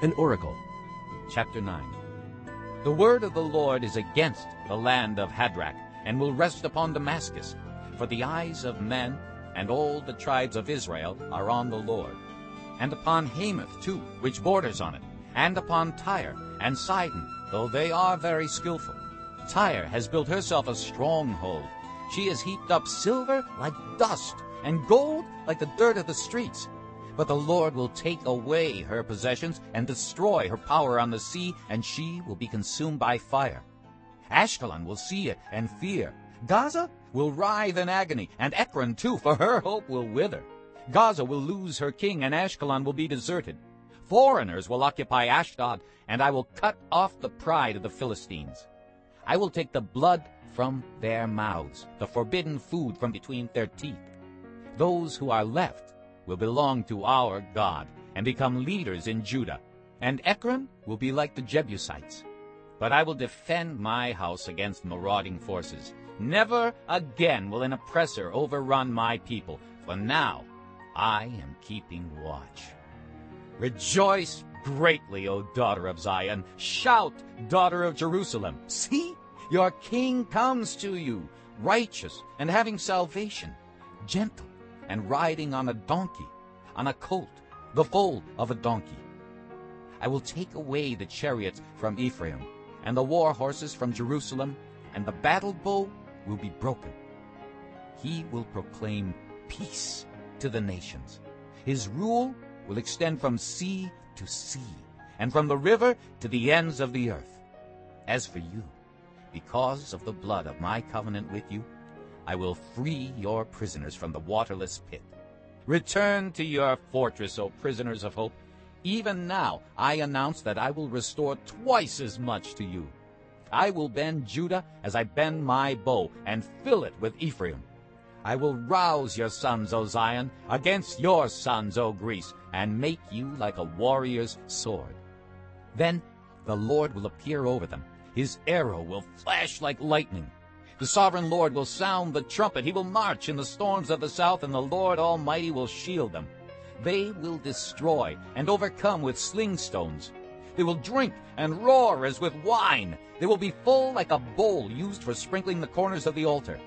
An oracle. Chapter 9 The word of the Lord is against the land of Hadrach, and will rest upon Damascus. For the eyes of men and all the tribes of Israel are on the Lord. And upon Hamath too, which borders on it, and upon Tyre and Sidon, though they are very skillful. Tyre has built herself a stronghold. She has heaped up silver like dust, and gold like the dirt of the streets. But the Lord will take away her possessions and destroy her power on the sea, and she will be consumed by fire. Ashkelon will see it and fear. Gaza will writhe in agony, and Ekron too, for her hope will wither. Gaza will lose her king, and Ashkelon will be deserted. Foreigners will occupy Ashdod, and I will cut off the pride of the Philistines. I will take the blood from their mouths, the forbidden food from between their teeth. Those who are left will belong to our God and become leaders in Judah, and Ekron will be like the Jebusites. But I will defend my house against marauding forces. Never again will an oppressor overrun my people, for now I am keeping watch. Rejoice greatly, O daughter of Zion. Shout, daughter of Jerusalem. See, your king comes to you, righteous and having salvation, gentle and riding on a donkey, on a colt, the foal of a donkey. I will take away the chariots from Ephraim, and the war horses from Jerusalem, and the battle bow will be broken. He will proclaim peace to the nations. His rule will extend from sea to sea, and from the river to the ends of the earth. As for you, because of the blood of my covenant with you, I will free your prisoners from the waterless pit. Return to your fortress, O prisoners of hope. Even now I announce that I will restore twice as much to you. I will bend Judah as I bend my bow, and fill it with Ephraim. I will rouse your sons, O Zion, against your sons, O Greece, and make you like a warrior's sword. Then the Lord will appear over them. His arrow will flash like lightning. The sovereign Lord will sound the trumpet. He will march in the storms of the south, and the Lord Almighty will shield them. They will destroy and overcome with sling stones. They will drink and roar as with wine. They will be full like a bowl used for sprinkling the corners of the altar.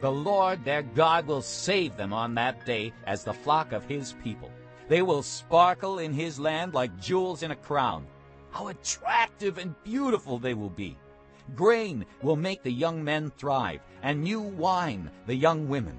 The Lord their God will save them on that day as the flock of his people. They will sparkle in his land like jewels in a crown. How attractive and beautiful they will be! Grain will make the young men thrive, and new wine the young women.